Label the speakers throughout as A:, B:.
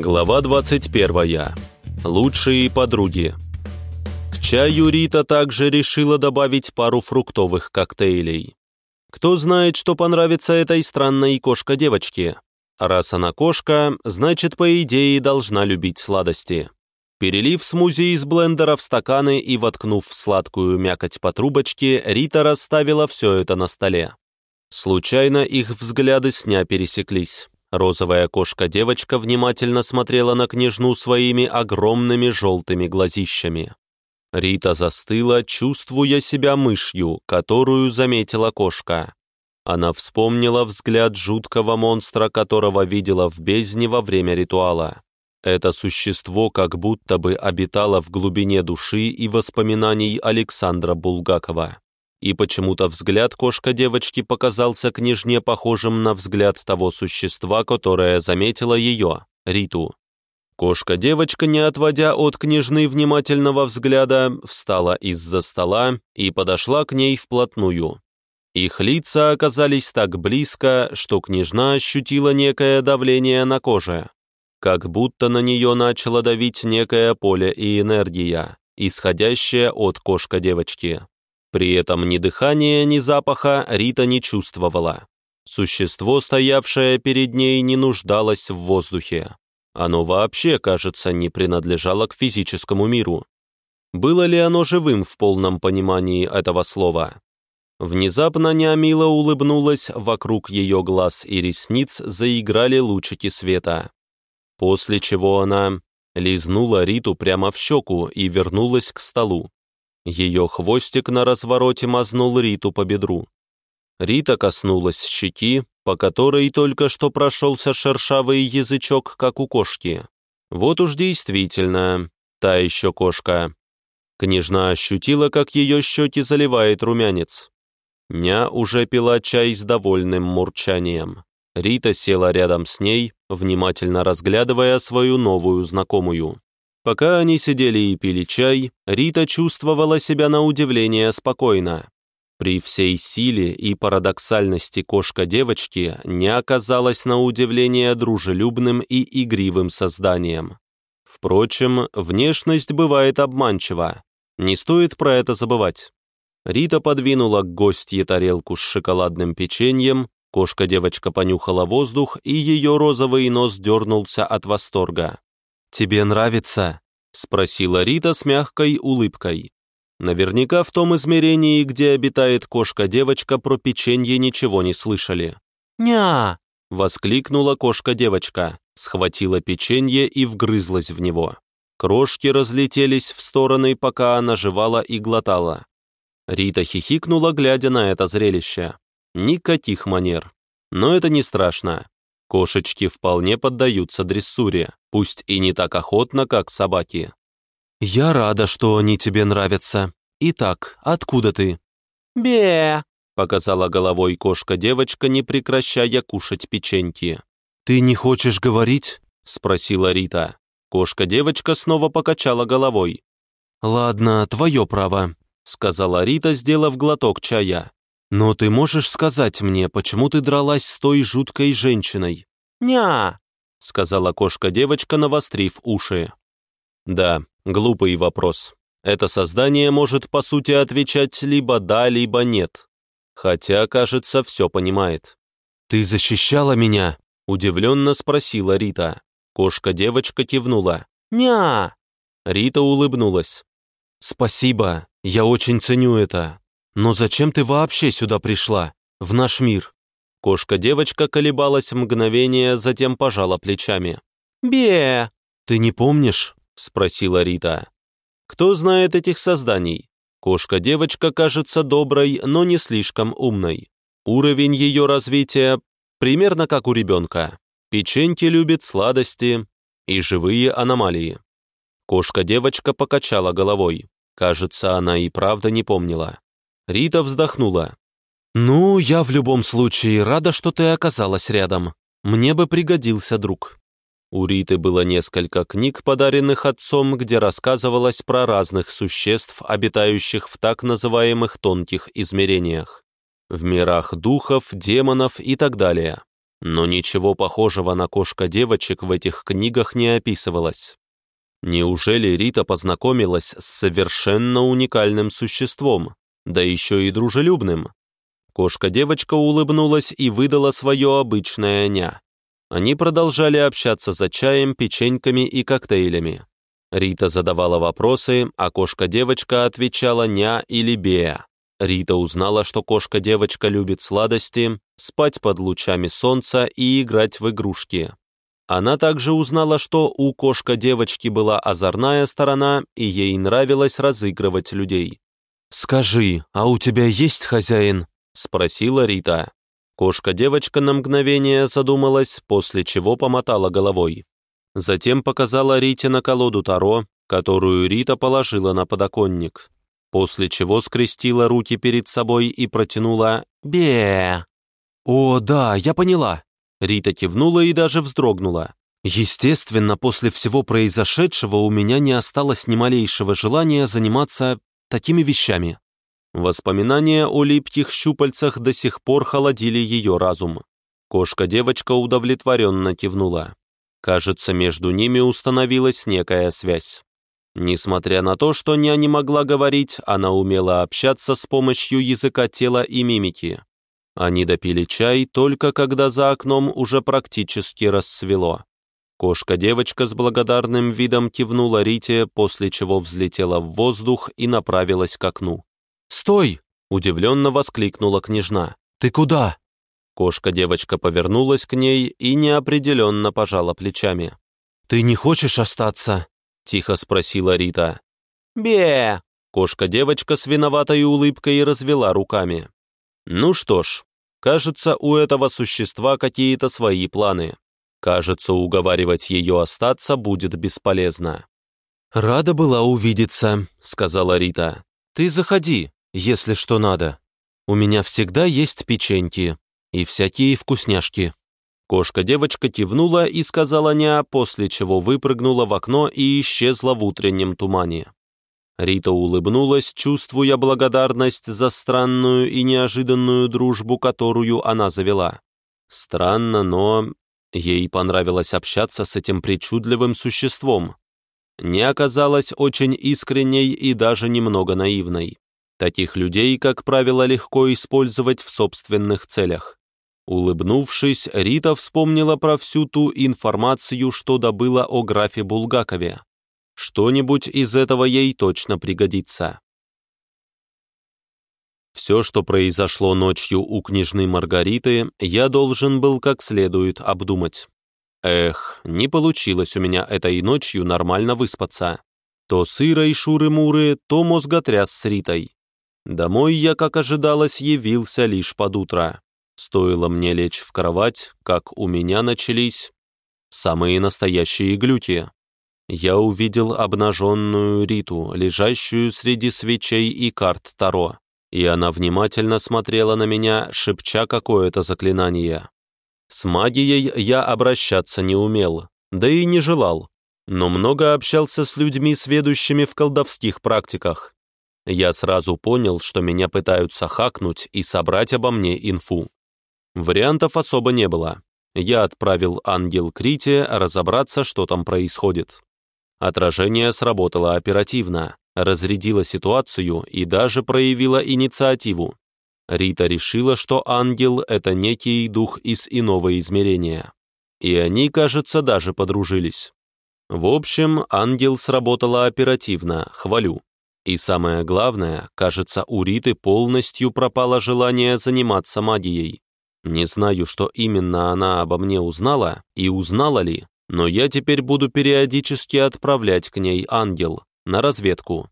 A: Глава 21. Лучшие подруги. К чаю Рита также решила добавить пару фруктовых коктейлей. Кто знает, что понравится этой странной кошка-девочке. Раз она кошка, значит, по идее, должна любить сладости. Перелив смузи из блендера в стаканы и воткнув в сладкую мякоть по трубочке, Рита расставила все это на столе. Случайно их взгляды сня пересеклись. Розовая кошка-девочка внимательно смотрела на княжну своими огромными желтыми глазищами. Рита застыла, чувствуя себя мышью, которую заметила кошка. Она вспомнила взгляд жуткого монстра, которого видела в бездне во время ритуала. Это существо как будто бы обитало в глубине души и воспоминаний Александра Булгакова и почему-то взгляд кошка-девочки показался княжне похожим на взгляд того существа, которое заметило ее, Риту. Кошка-девочка, не отводя от княжны внимательного взгляда, встала из-за стола и подошла к ней вплотную. Их лица оказались так близко, что княжна ощутила некое давление на коже, как будто на нее начало давить некое поле и энергия, исходящая от кошка-девочки. При этом ни дыхания, ни запаха Рита не чувствовала. Существо, стоявшее перед ней, не нуждалось в воздухе. Оно вообще, кажется, не принадлежало к физическому миру. Было ли оно живым в полном понимании этого слова? Внезапно Неамила улыбнулась, вокруг ее глаз и ресниц заиграли лучики света. После чего она лизнула Риту прямо в щеку и вернулась к столу. Ее хвостик на развороте мазнул Риту по бедру. Рита коснулась щеки, по которой только что прошелся шершавый язычок, как у кошки. Вот уж действительно, та еще кошка. Княжна ощутила, как ее щеки заливает румянец. Ня уже пила чай с довольным мурчанием. Рита села рядом с ней, внимательно разглядывая свою новую знакомую. Пока они сидели и пили чай, Рита чувствовала себя на удивление спокойно. При всей силе и парадоксальности кошка-девочки не оказалась на удивление дружелюбным и игривым созданием. Впрочем, внешность бывает обманчива. Не стоит про это забывать. Рита подвинула к гостье тарелку с шоколадным печеньем, кошка-девочка понюхала воздух, и ее розовый нос дернулся от восторга. «Тебе нравится?» — спросила Рита с мягкой улыбкой. Наверняка в том измерении, где обитает кошка-девочка, про печенье ничего не слышали. «Ня!» — воскликнула кошка-девочка, схватила печенье и вгрызлась в него. Крошки разлетелись в стороны, пока она жевала и глотала. Рита хихикнула, глядя на это зрелище. Никаких манер. Но это не страшно. Кошечки вполне поддаются дрессуре, пусть и не так охотно, как собаки. «Я рада, что они тебе нравятся. Итак, откуда ты?»
B: «Бе!»
A: — показала головой кошка-девочка, не прекращая кушать печеньки.
B: «Ты не хочешь говорить?»
A: — спросила Рита. Кошка-девочка снова покачала головой.
B: «Ладно, твое право», — сказала Рита, сделав глоток чая. «Но ты можешь сказать мне, почему ты дралась с той жуткой женщиной?»
A: «Ня!» — сказала кошка-девочка, навострив уши. «Да, глупый вопрос. Это создание может, по сути, отвечать либо да, либо нет. Хотя, кажется, все понимает».
B: «Ты защищала меня?»
A: — удивленно спросила Рита. Кошка-девочка кивнула.
B: «Ня!»
A: Рита улыбнулась.
B: «Спасибо, я очень ценю это. Но зачем ты вообще сюда пришла? В наш мир?»
A: Кошка-девочка колебалась мгновение, затем пожала плечами.
B: «Бе!» «Ты не помнишь?» — спросила Рита.
A: «Кто знает этих созданий? Кошка-девочка кажется доброй, но не слишком умной. Уровень ее развития примерно как у ребенка. Печеньки любит сладости и живые аномалии». Кошка-девочка покачала головой. Кажется, она и правда не помнила. Рита вздохнула.
B: «Ну, я в любом случае рада, что ты оказалась рядом. Мне бы пригодился друг».
A: У Риты было несколько книг, подаренных отцом, где рассказывалось про разных существ, обитающих в так называемых тонких измерениях. В мирах духов, демонов и так далее. но ничего похожего на кошка-девочек в этих книгах не описывалось. Неужели Рита познакомилась с совершенно уникальным существом, да еще и дружелюбным? Кошка-девочка улыбнулась и выдала свое обычное «ня». Они продолжали общаться за чаем, печеньками и коктейлями. Рита задавала вопросы, а кошка-девочка отвечала «ня» или «беа». Рита узнала, что кошка-девочка любит сладости, спать под лучами солнца и играть в игрушки. Она также узнала, что у кошка-девочки была озорная сторона, и ей нравилось разыгрывать людей.
B: «Скажи, а у тебя есть хозяин?»
A: — спросила Рита. Кошка-девочка на мгновение задумалась, после чего помотала головой. Затем показала Рите на колоду Таро, которую Рита положила на подоконник после чего скрестила руки перед собой и протянула «Бе!».
B: «О, да, я поняла!»
A: Рита кивнула и даже вздрогнула.
B: Естественно, после всего произошедшего у меня не осталось ни малейшего желания заниматься такими вещами.
A: Воспоминания о липких щупальцах до сих пор холодили ее разум. Кошка-девочка удовлетворенно кивнула. Кажется, между ними установилась некая связь. Несмотря на то, что Ня не могла говорить, она умела общаться с помощью языка тела и мимики. Они допили чай только когда за окном уже практически рассвело. Кошка-девочка с благодарным видом кивнула Рите, после чего взлетела в воздух и направилась к окну.
B: «Стой!»
A: — удивленно воскликнула княжна.
B: «Ты куда?»
A: Кошка-девочка повернулась к ней и неопределенно пожала плечами.
B: «Ты не хочешь остаться?»
A: тихо спросила Рита. «Бе!» Кошка-девочка с виноватой улыбкой развела руками. «Ну что ж, кажется, у этого существа какие-то свои планы. Кажется, уговаривать ее остаться будет бесполезно».
B: «Рада была увидеться», — сказала Рита. «Ты заходи, если что надо. У меня всегда есть печеньки и всякие вкусняшки».
A: Кошка-девочка кивнула и сказала «ня», после чего выпрыгнула в окно и исчезла в утреннем тумане. Рита улыбнулась, чувствуя благодарность за странную и неожиданную дружбу, которую она завела. Странно, но ей понравилось общаться с этим причудливым существом. Не оказалась очень искренней и даже немного наивной. Таких людей, как правило, легко использовать в собственных целях. Улыбнувшись, Рита вспомнила про всю ту информацию, что добыла о графе Булгакове. Что-нибудь из этого ей точно пригодится. Все, что произошло ночью у княжны Маргариты, я должен был как следует обдумать. Эх, не получилось у меня этой ночью нормально выспаться. То сырой шуры-муры, то мозготряс с Ритой. Домой я, как ожидалось, явился лишь под утро. Стоило мне лечь в кровать, как у меня начались самые настоящие глюки. Я увидел обнаженную Риту, лежащую среди свечей и карт Таро, и она внимательно смотрела на меня, шепча какое-то заклинание. С магией я обращаться не умел, да и не желал, но много общался с людьми, сведущими в колдовских практиках. Я сразу понял, что меня пытаются хакнуть и собрать обо мне инфу. Вариантов особо не было. Я отправил ангел Крите разобраться, что там происходит. Отражение сработало оперативно, разрядило ситуацию и даже проявило инициативу. Рита решила, что ангел — это некий дух из иного измерения. И они, кажется, даже подружились. В общем, ангел сработала оперативно, хвалю. И самое главное, кажется, у Риты полностью пропало желание заниматься магией. Не знаю, что именно она обо мне узнала и узнала ли, но я теперь буду периодически отправлять к ней ангел на разведку.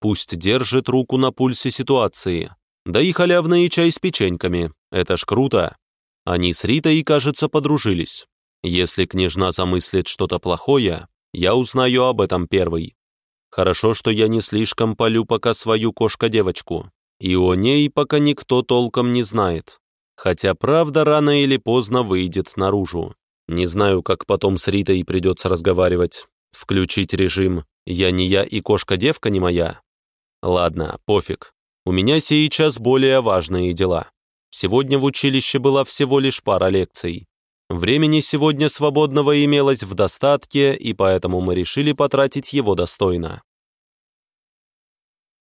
A: Пусть держит руку на пульсе ситуации. Да и халявный чай с печеньками. Это ж круто. Они с Ритой, кажется, подружились. Если княжна замыслит что-то плохое, я узнаю об этом первый. Хорошо, что я не слишком полю пока свою кошка-девочку. И о ней пока никто толком не знает. Хотя правда рано или поздно выйдет наружу. Не знаю, как потом с Ритой придется разговаривать. Включить режим «Я не я и кошка-девка не моя». Ладно, пофиг. У меня сейчас более важные дела. Сегодня в училище была всего лишь пара лекций. Времени сегодня свободного имелось в достатке, и поэтому мы решили потратить его достойно.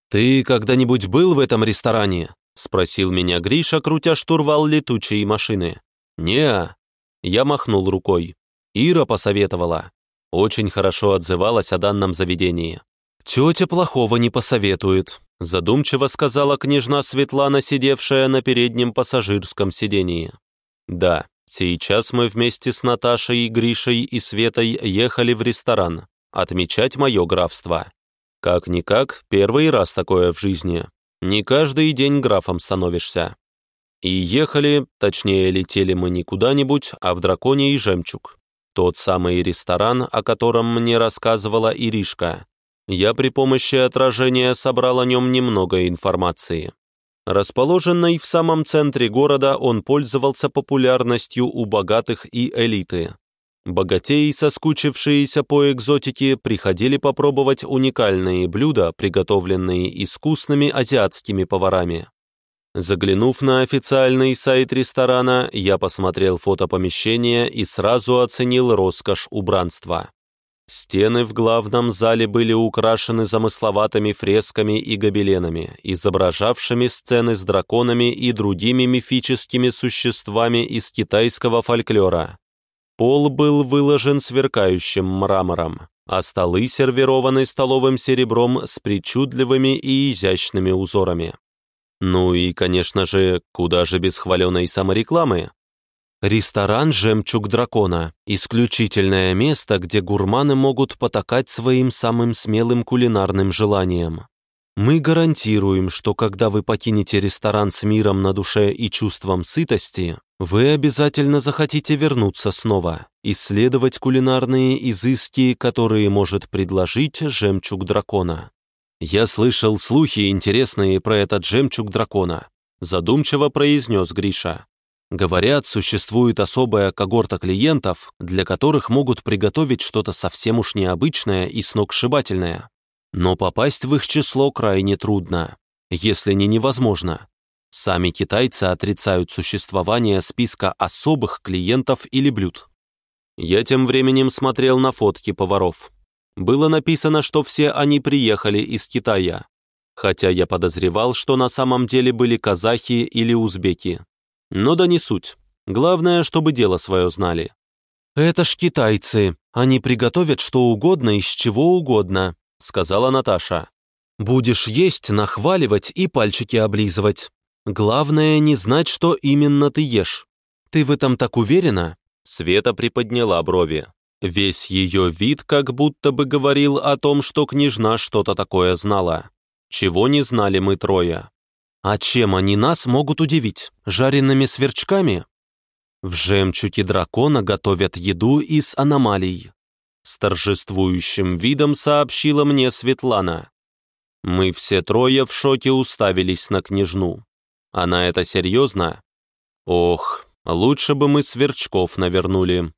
B: «Ты когда-нибудь был в этом ресторане?» — спросил меня Гриша, крутя штурвал летучей машины.
A: не Я махнул рукой. Ира посоветовала. Очень хорошо отзывалась о данном заведении.
B: «Тетя плохого не посоветует», — задумчиво сказала княжна Светлана, сидевшая на переднем пассажирском сидении.
A: «Да, сейчас мы вместе с Наташей, Гришей и Светой ехали в ресторан отмечать мое графство. Как-никак, первый раз такое в жизни. Не каждый день графом становишься. И ехали, точнее летели мы не куда-нибудь, а в Драконий жемчуг. Тот самый ресторан, о котором мне рассказывала Иришка. Я при помощи отражения собрал о нем немного информации. Расположенный в самом центре города, он пользовался популярностью у богатых и элиты. Богатеи, соскучившиеся по экзотике, приходили попробовать уникальные блюда, приготовленные искусными азиатскими поварами. Заглянув на официальный сайт ресторана, я посмотрел фото помещения и сразу оценил роскошь убранства. Стены в главном зале были украшены замысловатыми фресками и гобеленами, изображавшими сцены с драконами и другими мифическими существами из китайского фольклора. Пол был выложен сверкающим мрамором, а столы сервированы столовым серебром с причудливыми и изящными узорами. Ну и, конечно же, куда же без хваленой саморекламы? Ресторан «Жемчуг дракона» – исключительное место, где гурманы могут потакать своим самым смелым кулинарным желаниям. Мы гарантируем, что когда вы покинете ресторан с миром на душе и чувством сытости, вы обязательно захотите вернуться снова, исследовать кулинарные изыски, которые может предложить жемчуг дракона. Я слышал слухи интересные про этот жемчуг дракона, задумчиво произнес Гриша. Говорят, существует особая когорта клиентов, для которых могут приготовить что-то совсем уж необычное и сногсшибательное. Но попасть в их число крайне трудно, если не невозможно. Сами китайцы отрицают существование списка особых клиентов или блюд. Я тем временем смотрел на фотки поваров. Было написано, что все они приехали из Китая, хотя я подозревал, что на самом деле были казахи или узбеки. Но да не суть. Главное, чтобы дело свое знали. «Это ж китайцы, они приготовят что угодно из чего угодно», сказала Наташа. «Будешь есть, нахваливать и пальчики облизывать. Главное не знать, что именно ты ешь. Ты в этом так уверена?» Света приподняла брови. Весь ее вид как будто бы говорил о том, что княжна что-то такое знала. Чего не знали мы трое. А чем они нас могут удивить? Жареными сверчками? В жемчуге дракона готовят еду из аномалий. С торжествующим видом сообщила мне Светлана. Мы все трое в шоке уставились на княжну. Она это серьезно? Ох, лучше бы мы сверчков навернули.